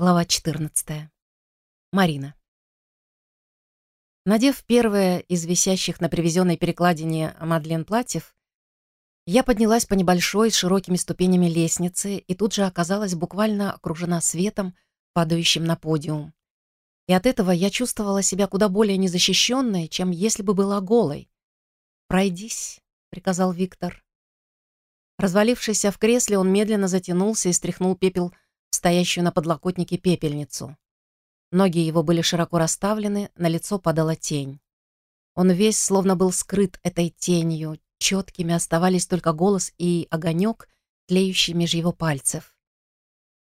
Глава 14. Марина. Надев первое из висящих на привезенной перекладине Мадлен платьев, я поднялась по небольшой с широкими ступенями лестницы и тут же оказалась буквально окружена светом, падающим на подиум. И от этого я чувствовала себя куда более незащищенной, чем если бы была голой. «Пройдись», — приказал Виктор. Развалившись в кресле, он медленно затянулся и стряхнул пепел стоящую на подлокотнике пепельницу. Ноги его были широко расставлены, на лицо падала тень. Он весь словно был скрыт этой тенью, четкими оставались только голос и огонек, тлеющий меж его пальцев.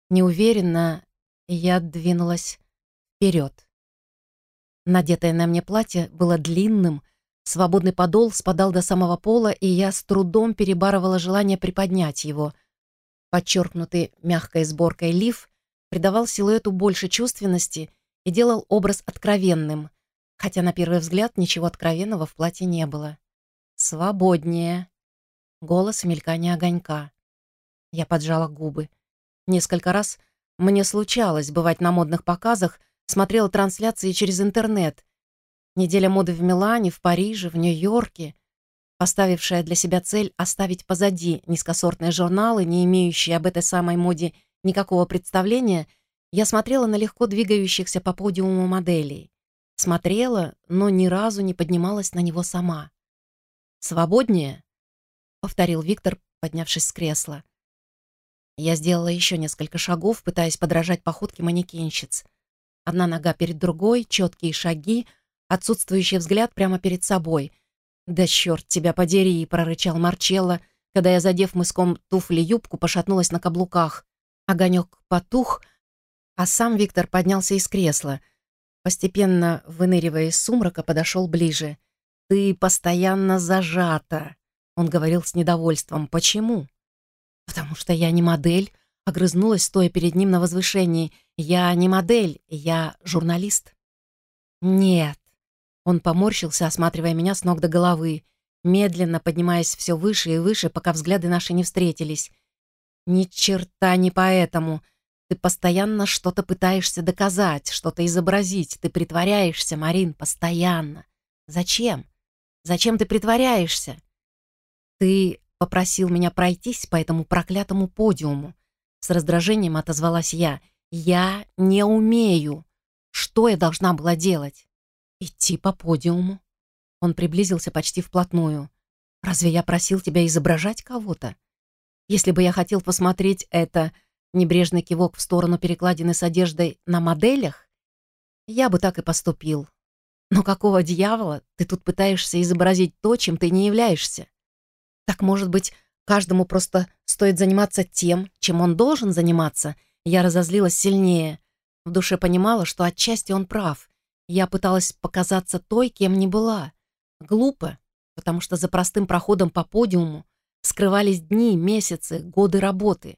Неуверенно я двинулась вперед. Надетое на мне платье было длинным, свободный подол спадал до самого пола, и я с трудом перебарывала желание приподнять его, Подчеркнутый мягкой сборкой лиф придавал силуэту больше чувственности и делал образ откровенным, хотя на первый взгляд ничего откровенного в платье не было. «Свободнее!» Голос мелькания огонька. Я поджала губы. Несколько раз мне случалось бывать на модных показах, смотрела трансляции через интернет. Неделя моды в Милане, в Париже, в Нью-Йорке поставившая для себя цель оставить позади низкосортные журналы, не имеющие об этой самой моде никакого представления, я смотрела на легко двигающихся по подиуму моделей. Смотрела, но ни разу не поднималась на него сама. «Свободнее?» — повторил Виктор, поднявшись с кресла. Я сделала еще несколько шагов, пытаясь подражать походке манекенщиц. Одна нога перед другой, четкие шаги, отсутствующий взгляд прямо перед собой — «Да черт тебя подери!» — прорычал Марчелло, когда я, задев мыском туфли юбку, пошатнулась на каблуках. Огонек потух, а сам Виктор поднялся из кресла. Постепенно, выныривая из сумрака, подошел ближе. «Ты постоянно зажата!» — он говорил с недовольством. «Почему?» «Потому что я не модель», — огрызнулась, стоя перед ним на возвышении. «Я не модель, я журналист». «Нет, он поморщился, осматривая меня с ног до головы, медленно поднимаясь все выше и выше, пока взгляды наши не встретились. «Ни черта не поэтому. Ты постоянно что-то пытаешься доказать, что-то изобразить. Ты притворяешься, Марин, постоянно. Зачем? Зачем ты притворяешься? Ты попросил меня пройтись по этому проклятому подиуму. С раздражением отозвалась я. Я не умею. Что я должна была делать? «Идти по подиуму». Он приблизился почти вплотную. «Разве я просил тебя изображать кого-то? Если бы я хотел посмотреть это, небрежный кивок в сторону перекладины с одеждой на моделях, я бы так и поступил. Но какого дьявола ты тут пытаешься изобразить то, чем ты не являешься? Так, может быть, каждому просто стоит заниматься тем, чем он должен заниматься?» Я разозлилась сильнее. В душе понимала, что отчасти он прав, я пыталась показаться той, кем не была. Глупо, потому что за простым проходом по подиуму скрывались дни, месяцы, годы работы.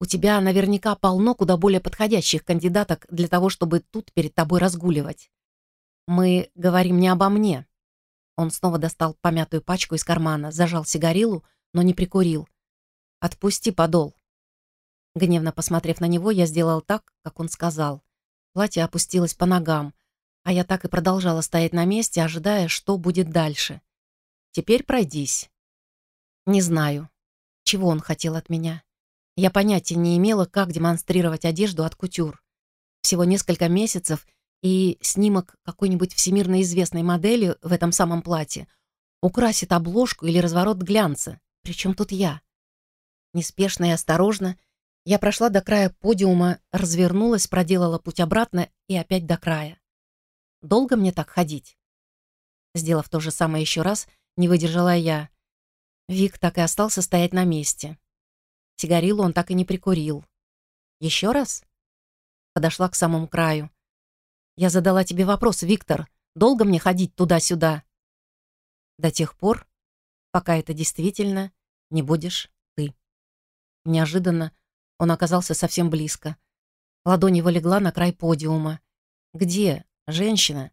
У тебя наверняка полно куда более подходящих кандидаток для того, чтобы тут перед тобой разгуливать. Мы говорим не обо мне. Он снова достал помятую пачку из кармана, зажал сигарилу, но не прикурил. «Отпусти подол». Гневно посмотрев на него, я сделал так, как он сказал. Платье опустилось по ногам, а я так и продолжала стоять на месте, ожидая, что будет дальше. Теперь пройдись. Не знаю, чего он хотел от меня. Я понятия не имела, как демонстрировать одежду от кутюр. Всего несколько месяцев, и снимок какой-нибудь всемирно известной модели в этом самом платье украсит обложку или разворот глянца. Причем тут я? Неспешно и осторожно я прошла до края подиума, развернулась, проделала путь обратно и опять до края. Долго мне так ходить?» Сделав то же самое еще раз, не выдержала я. Вик так и остался стоять на месте. Сигарилу он так и не прикурил. «Еще раз?» Подошла к самому краю. «Я задала тебе вопрос, Виктор. Долго мне ходить туда-сюда?» «До тех пор, пока это действительно не будешь ты». Неожиданно он оказался совсем близко. Ладонь его легла на край подиума. Где, Женщина,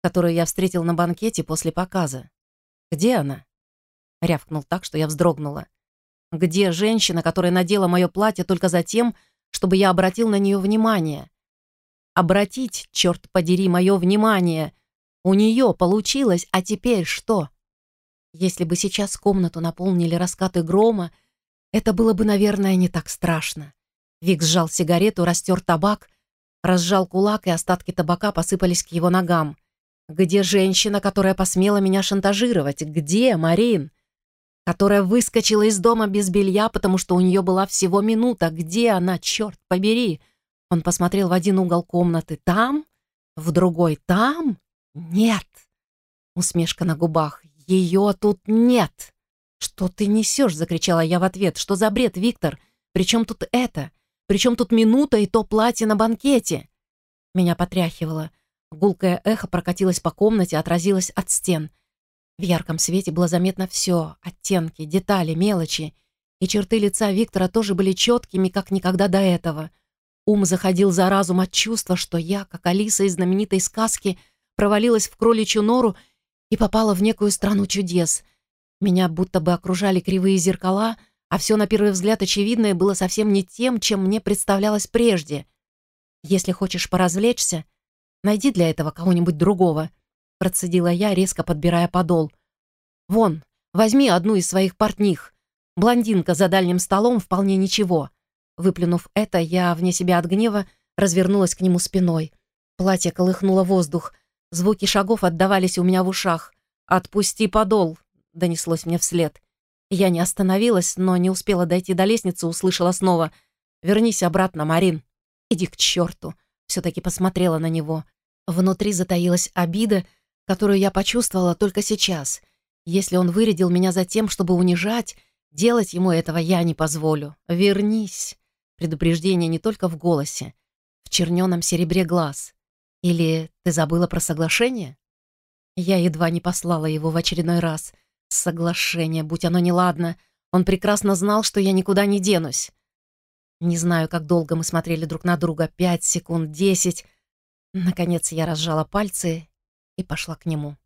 которую я встретил на банкете после показа. Где она? Рявкнул так, что я вздрогнула. Где женщина, которая надела мое платье только за тем, чтобы я обратил на нее внимание. Обратить, черт подери, мое внимание. У нее получилось, а теперь что? Если бы сейчас комнату наполнили раскаты грома, это было бы, наверное, не так страшно. Вик сжал сигарету, растер табак, разжал кулак, и остатки табака посыпались к его ногам. «Где женщина, которая посмела меня шантажировать? Где, Марин?» которая выскочила из дома без белья, потому что у нее была всего минута. Где она, черт побери? Он посмотрел в один угол комнаты. Там? В другой? Там? Нет. Усмешка на губах. Ее тут нет. «Что ты несешь?» — закричала я в ответ. «Что за бред, Виктор? Причем тут это? Причем тут минута и то платье на банкете?» Меня потряхивало. Гулкое эхо прокатилось по комнате, отразилось от стен — в ярком свете было заметно все — оттенки, детали, мелочи. И черты лица Виктора тоже были четкими, как никогда до этого. Ум заходил за разум от чувства, что я, как Алиса из знаменитой сказки, провалилась в кроличью нору и попала в некую страну чудес. Меня будто бы окружали кривые зеркала, а все на первый взгляд очевидное было совсем не тем, чем мне представлялось прежде. Если хочешь поразвлечься, найди для этого кого-нибудь другого — Процедила я, резко подбирая подол. «Вон, возьми одну из своих портних. Блондинка за дальним столом вполне ничего». Выплюнув это, я, вне себя от гнева, развернулась к нему спиной. Платье колыхнуло воздух. Звуки шагов отдавались у меня в ушах. «Отпусти подол!» — донеслось мне вслед. Я не остановилась, но не успела дойти до лестницы, услышала снова. «Вернись обратно, Марин!» «Иди к черту!» Все-таки посмотрела на него. Внутри затаилась обида, которую я почувствовала только сейчас. Если он вырядил меня за тем, чтобы унижать, делать ему этого я не позволю. Вернись. Предупреждение не только в голосе, в черненом серебре глаз. Или ты забыла про соглашение? Я едва не послала его в очередной раз. Соглашение, будь оно неладно. Он прекрасно знал, что я никуда не денусь. Не знаю, как долго мы смотрели друг на друга. Пять секунд, десять. Наконец я разжала пальцы и пошла к нему.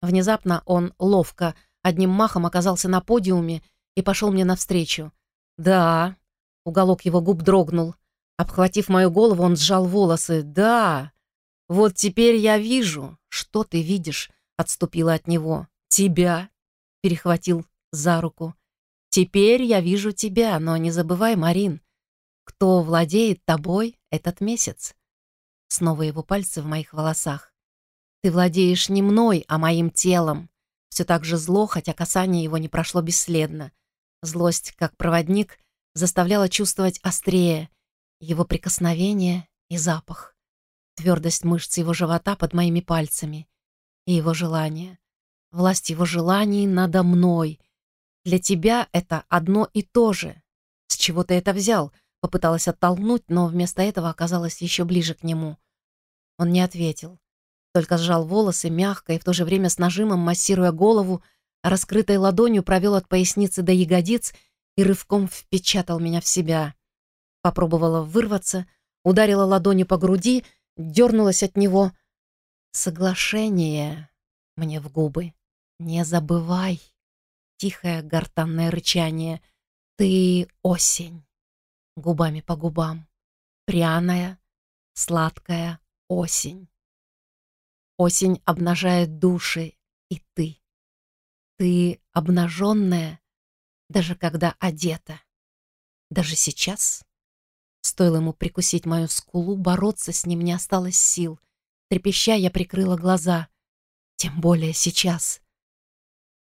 Внезапно он ловко, одним махом оказался на подиуме и пошел мне навстречу. «Да», — уголок его губ дрогнул. Обхватив мою голову, он сжал волосы. «Да, вот теперь я вижу, что ты видишь», — отступила от него. «Тебя», — перехватил за руку. «Теперь я вижу тебя, но не забывай, Марин, кто владеет тобой этот месяц». Снова его пальцы в моих волосах. Ты владеешь не мной, а моим телом. Все так же зло, хотя касание его не прошло бесследно. Злость, как проводник, заставляла чувствовать острее его прикосновение и запах, твердость мышц его живота под моими пальцами и его желание, власть его желаний надо мной. Для тебя это одно и то же. С чего ты это взял? Попыталась оттолкнуть, но вместо этого оказалась еще ближе к нему. Он не ответил только сжал волосы мягко и в то же время с нажимом, массируя голову, раскрытой ладонью провел от поясницы до ягодиц и рывком впечатал меня в себя. Попробовала вырваться, ударила ладонью по груди, дернулась от него. «Соглашение мне в губы. Не забывай!» Тихое гортанное рычание. «Ты осень!» Губами по губам. Пряная, сладкая осень. Осень обнажает души, и ты. Ты обнаженная, даже когда одета. Даже сейчас. Стоило ему прикусить мою скулу, бороться с ним не осталось сил. Трепеща, я прикрыла глаза. Тем более сейчас.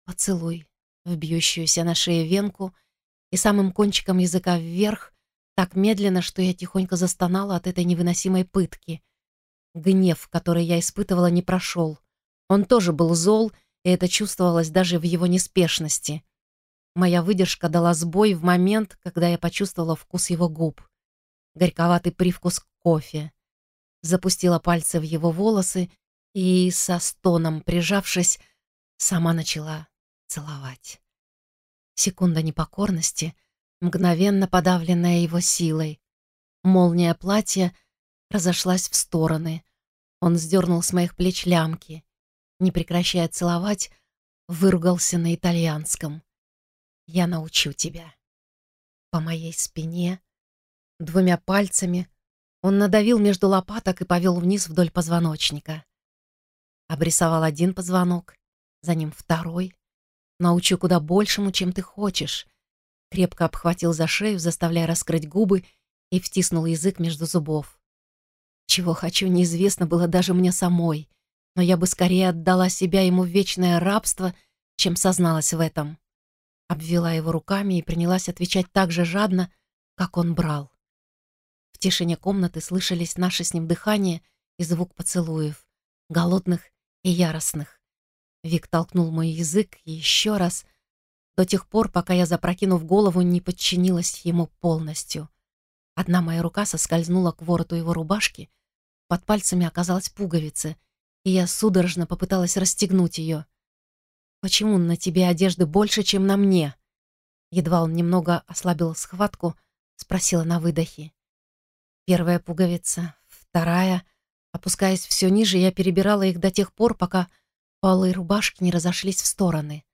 Поцелуй в бьющуюся на шее венку и самым кончиком языка вверх, так медленно, что я тихонько застонала от этой невыносимой пытки — Гнев, который я испытывала, не прошел. Он тоже был зол, и это чувствовалось даже в его неспешности. Моя выдержка дала сбой в момент, когда я почувствовала вкус его губ. Горьковатый привкус кофе. Запустила пальцы в его волосы и, со стоном прижавшись, сама начала целовать. Секунда непокорности, мгновенно подавленная его силой. Молния платья разошлась в стороны. Он сдернул с моих плеч лямки. Не прекращая целовать, выругался на итальянском. «Я научу тебя». По моей спине Двумя пальцами он надавил между лопаток и повел вниз вдоль позвоночника. Обрисовал один позвонок, за ним второй. Научу куда большему, чем ты хочешь. Крепко обхватил за шею, заставляя раскрыть губы, и втиснул язык между зубов. Чего хочу, неизвестно было даже мне самой, но я бы скорее отдала себя ему в вечное рабство, чем созналась в этом. Обвела его руками и принялась отвечать так же жадно, как он брал. В тишине комнаты слышались наше с ним дыхание и звук поцелуев, голодных и яростных. Вик толкнул мой язык еще раз, до тех пор, пока я, запрокинув голову, не подчинилась ему полностью. Одна моя рука соскользнула к вороту его рубашки, под пальцами оказалась пуговица, и я судорожно попыталась расстегнуть ее. «Почему на тебе одежды больше, чем на мне?» Едва он немного ослабил схватку, спросила на выдохе. Первая пуговица, вторая. Опускаясь все ниже, я перебирала их до тех пор, пока полы рубашки не разошлись в стороны.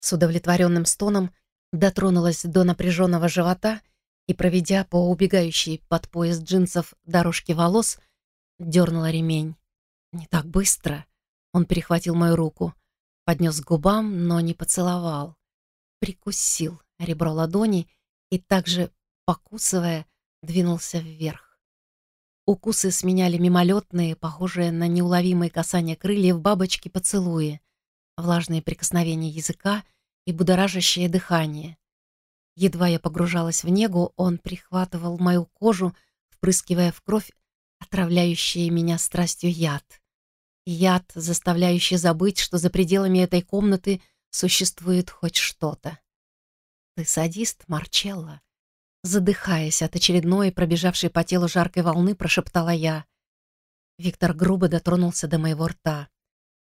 С удовлетворенным стоном дотронулась до напряженного живота и, проведя по убегающей под пояс джинсов дорожке волос, дернула ремень. Не так быстро. Он перехватил мою руку, поднес к губам, но не поцеловал. Прикусил ребро ладони и также, покусывая, двинулся вверх. Укусы сменяли мимолетные, похожие на неуловимые касания крыльев бабочки поцелуи, влажные прикосновения языка и будоражащее дыхание. Едва я погружалась в негу, он прихватывал мою кожу, впрыскивая в кровь отравляющий меня страстью яд. Яд, заставляющий забыть, что за пределами этой комнаты существует хоть что-то. Ты садист, Марчелло. Задыхаясь от очередной, пробежавшей по телу жаркой волны, прошептала я. Виктор грубо дотронулся до моего рта.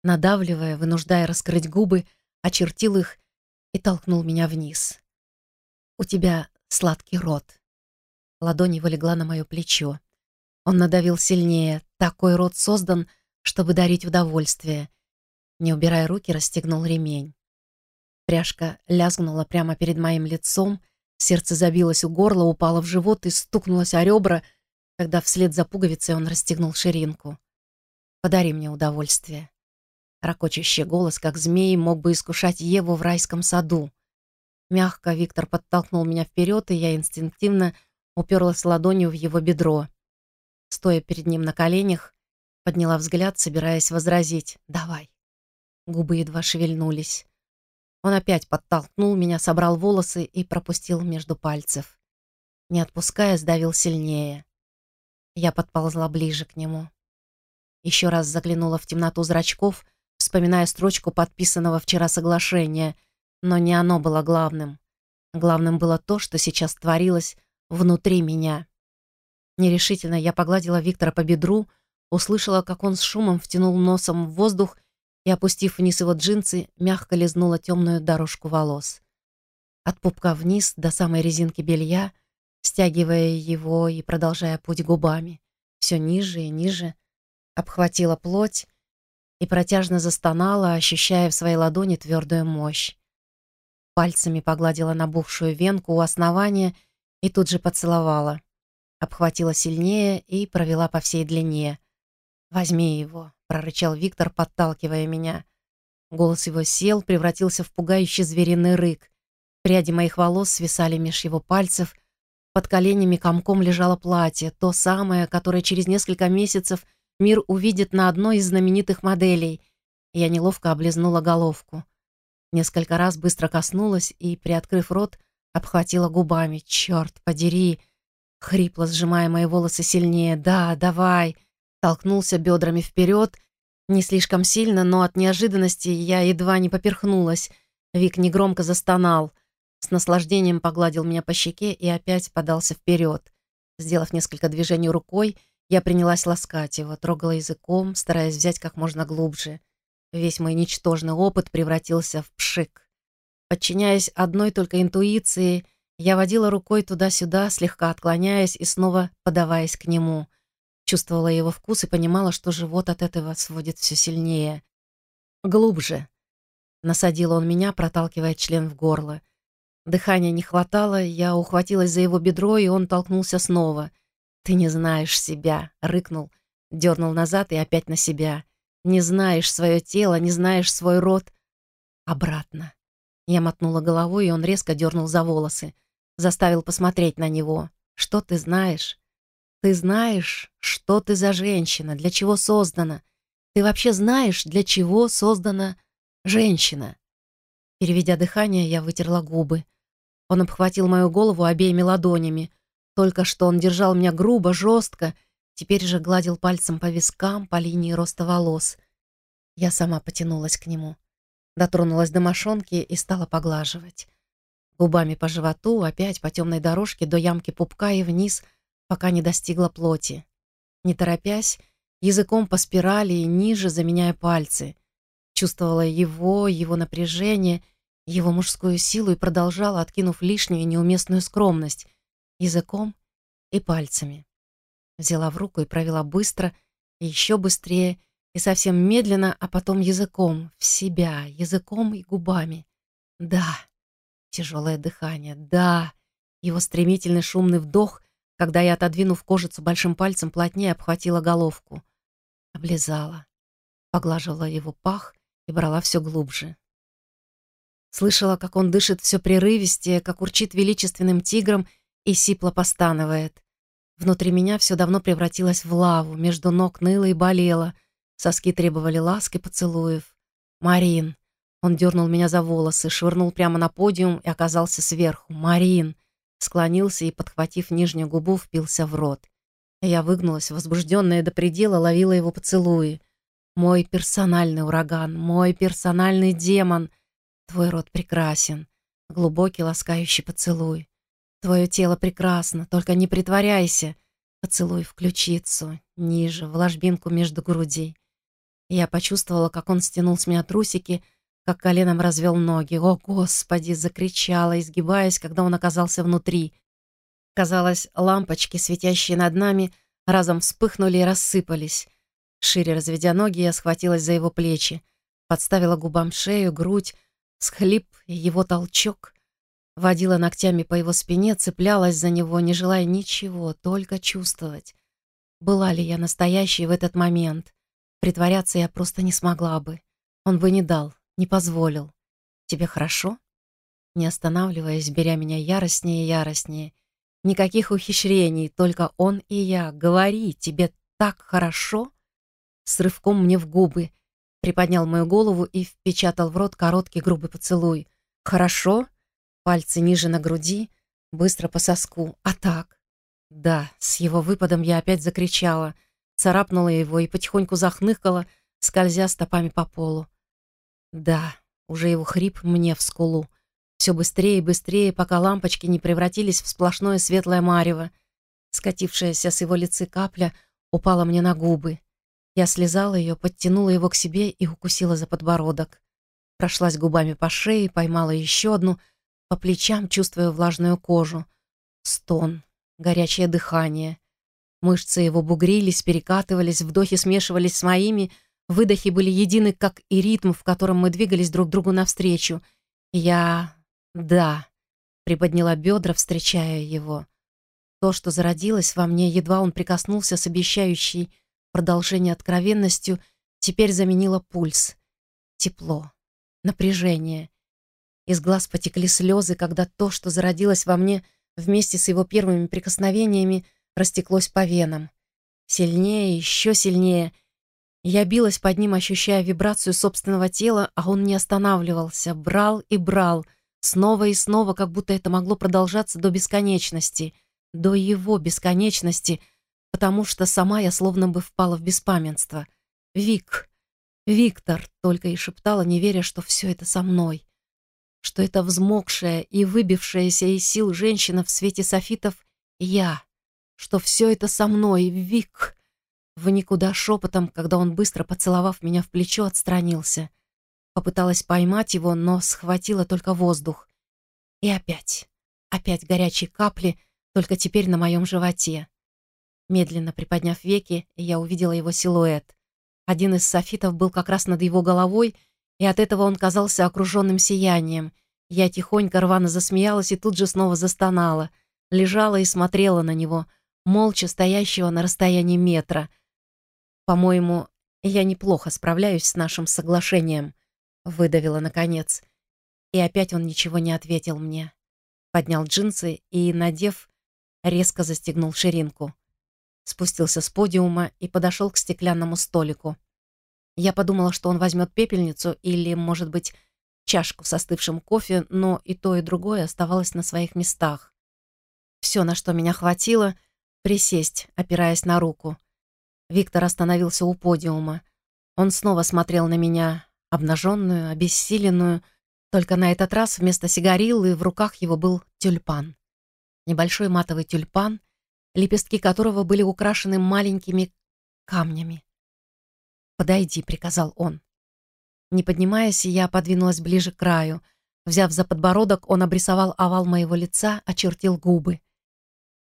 Надавливая, вынуждая раскрыть губы, очертил их и толкнул меня вниз. «У тебя сладкий рот». Ладонь его легла на мое плечо. Он надавил сильнее. Такой рот создан, чтобы дарить удовольствие. Не убирая руки, расстегнул ремень. Пряжка лязгнула прямо перед моим лицом, сердце забилось у горла, упало в живот и стукнулось о ребра, когда вслед за пуговицей он расстегнул ширинку. «Подари мне удовольствие». Рокочущий голос, как змей, мог бы искушать Еву в райском саду. Мягко Виктор подтолкнул меня вперед, и я инстинктивно уперлась ладонью в его бедро. Стоя перед ним на коленях, подняла взгляд, собираясь возразить «давай». Губы едва шевельнулись. Он опять подтолкнул меня, собрал волосы и пропустил между пальцев. Не отпуская, сдавил сильнее. Я подползла ближе к нему. Еще раз заглянула в темноту зрачков, вспоминая строчку подписанного вчера соглашения, но не оно было главным. Главным было то, что сейчас творилось внутри меня. Нерешительно я погладила Виктора по бедру, услышала, как он с шумом втянул носом в воздух и, опустив вниз его джинсы, мягко лизнула темную дорожку волос. От пупка вниз до самой резинки белья, стягивая его и продолжая путь губами, все ниже и ниже, обхватила плоть и протяжно застонала, ощущая в своей ладони твердую мощь. Пальцами погладила набухшую венку у основания и тут же поцеловала обхватила сильнее и провела по всей длине. «Возьми его», — прорычал Виктор, подталкивая меня. Голос его сел, превратился в пугающий звериный рык. Пряди моих волос свисали меж его пальцев. Под коленями комком лежало платье, то самое, которое через несколько месяцев мир увидит на одной из знаменитых моделей. Я неловко облизнула головку. Несколько раз быстро коснулась и, приоткрыв рот, обхватила губами. «Черт подери!» Хрипло сжимая мои волосы сильнее. «Да, давай!» Толкнулся бедрами вперед. Не слишком сильно, но от неожиданности я едва не поперхнулась. Вик негромко застонал. С наслаждением погладил меня по щеке и опять подался вперед. Сделав несколько движений рукой, я принялась ласкать его, трогала языком, стараясь взять как можно глубже. Весь мой ничтожный опыт превратился в пшик. Подчиняясь одной только интуиции — я водила рукой туда-сюда, слегка отклоняясь и снова подаваясь к нему. Чувствовала его вкус и понимала, что живот от этого сводит все сильнее. «Глубже», — насадил он меня, проталкивая член в горло. Дыхания не хватало, я ухватилась за его бедро, и он толкнулся снова. «Ты не знаешь себя», — рыкнул, дернул назад и опять на себя. «Не знаешь свое тело, не знаешь свой рот». Обратно. Я мотнула головой, и он резко дернул за волосы. Заставил посмотреть на него. «Что ты знаешь?» «Ты знаешь, что ты за женщина, для чего создана. Ты вообще знаешь, для чего создана женщина?» Переведя дыхание, я вытерла губы. Он обхватил мою голову обеими ладонями. Только что он держал меня грубо, жестко, теперь же гладил пальцем по вискам, по линии роста волос. Я сама потянулась к нему. Дотронулась до мошонки и стала поглаживать. Губами по животу, опять по темной дорожке до ямки пупка и вниз, пока не достигла плоти. Не торопясь, языком по спирали и ниже, заменяя пальцы. Чувствовала его, его напряжение — его мужскую силу и продолжала, откинув лишнюю и неуместную скромность, языком и пальцами. Взяла в руку и провела быстро, и еще быстрее, и совсем медленно, а потом языком, в себя, языком и губами. Да, тяжелое дыхание, да, его стремительный шумный вдох, когда я, отодвинув кожицу большим пальцем, плотнее обхватила головку. Облизала, поглаживала его пах и брала все глубже. Слышала, как он дышит все прерывистее, как урчит величественным тигром и сипло постанывает. Внутри меня все давно превратилось в лаву, между ног ныло и болело. Соски требовали ласки поцелуев. «Марин!» Он дернул меня за волосы, швырнул прямо на подиум и оказался сверху. «Марин!» Склонился и, подхватив нижнюю губу, впился в рот. Я выгнулась, возбужденная до предела, ловила его поцелуи. «Мой персональный ураган, мой персональный демон!» Твой рот прекрасен, глубокий ласкающий поцелуй. Твое тело прекрасно, только не притворяйся. Поцелуй в ключицу, ниже, в ложбинку между грудей. Я почувствовала, как он стянул с меня трусики, как коленом развел ноги. «О, Господи!» — закричала, изгибаясь, когда он оказался внутри. Казалось, лампочки, светящие над нами, разом вспыхнули и рассыпались. Шире разведя ноги, я схватилась за его плечи, подставила губам шею, грудь, Схлип его толчок. Водила ногтями по его спине, цеплялась за него, не желая ничего, только чувствовать. Была ли я настоящей в этот момент? Притворяться я просто не смогла бы. Он бы не дал, не позволил. «Тебе хорошо?» Не останавливаясь, беря меня яростнее и яростнее. Никаких ухищрений, только он и я. Говори, тебе так хорошо? С рывком мне в губы — Приподнял мою голову и впечатал в рот короткий грубый поцелуй. «Хорошо?» Пальцы ниже на груди, быстро по соску. «А так?» Да, с его выпадом я опять закричала, царапнула его и потихоньку захныкала, скользя стопами по полу. Да, уже его хрип мне в скулу. Все быстрее и быстрее, пока лампочки не превратились в сплошное светлое марево. Скатившаяся с его лица капля упала мне на губы. Я слезала ее, подтянула его к себе и укусила за подбородок. Прошлась губами по шее, поймала еще одну, по плечам, чувствуя влажную кожу. Стон, горячее дыхание. Мышцы его бугрились, перекатывались, вдохи смешивались с моими, выдохи были едины, как и ритм, в котором мы двигались друг другу навстречу. Я... да, приподняла бедра, встречая его. То, что зародилось во мне, едва он прикоснулся с обещающей Продолжение откровенностью теперь заменило пульс. Тепло, напряжение. Из глаз потекли слезы, когда то, что зародилось во мне вместе с его первыми прикосновениями, растеклось по венам. Сильнее, еще сильнее. Я билась под ним, ощущая вибрацию собственного тела, а он не останавливался, брал и брал, снова и снова, как будто это могло продолжаться до бесконечности, до его бесконечности — потому что сама я словно бы впала в беспамятство. «Вик! Виктор!» — только и шептала, не веря, что все это со мной. Что это взмокшая и выбившаяся из сил женщина в свете софитов — я. Что все это со мной, Вик! В никуда шепотом, когда он, быстро поцеловав меня в плечо, отстранился. Попыталась поймать его, но схватила только воздух. И опять, опять горячие капли, только теперь на моем животе. Медленно приподняв веки, я увидела его силуэт. Один из софитов был как раз над его головой, и от этого он казался окруженным сиянием. Я тихонько рвано засмеялась и тут же снова застонала. Лежала и смотрела на него, молча стоящего на расстоянии метра. По-моему, я неплохо справляюсь с нашим соглашением, выдавила наконец. И опять он ничего не ответил мне. Поднял джинсы и, надев, резко застегнул ширинку. Спустился с подиума и подошел к стеклянному столику. Я подумала, что он возьмет пепельницу или, может быть, чашку с остывшим кофе, но и то, и другое оставалось на своих местах. Все, на что меня хватило, присесть, опираясь на руку. Виктор остановился у подиума. Он снова смотрел на меня, обнаженную, обессиленную, только на этот раз вместо сигариллы в руках его был тюльпан. Небольшой матовый тюльпан, лепестки которого были украшены маленькими камнями. «Подойди», — приказал он. Не поднимаясь, я подвинулась ближе к краю. Взяв за подбородок, он обрисовал овал моего лица, очертил губы.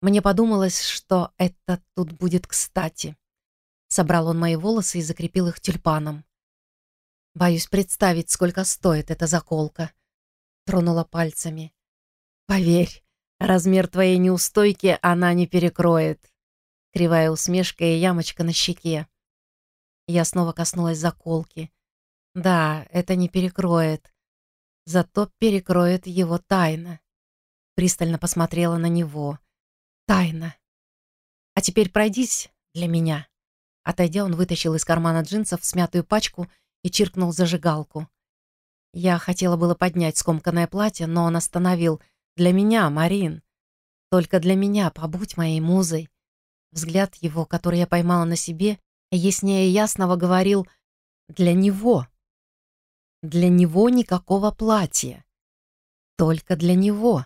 Мне подумалось, что это тут будет кстати. Собрал он мои волосы и закрепил их тюльпаном. Боюсь представить, сколько стоит эта заколка. Тронула пальцами. Поверь, размер твоей неустойки она не перекроет. Кривая усмешка и ямочка на щеке. Я снова коснулась заколки. Да, это не перекроет. Зато перекроет его тайна. Пристально посмотрела на него. Тайна. А теперь пройдись для меня. Отойдя, он вытащил из кармана джинсов смятую пачку и чиркнул зажигалку. Я хотела было поднять скомканное платье, но он остановил. «Для меня, Марин. Только для меня, побудь моей музой». Взгляд его, который я поймала на себе, яснее ясного говорил «для него». Для него никакого платья. Только для него.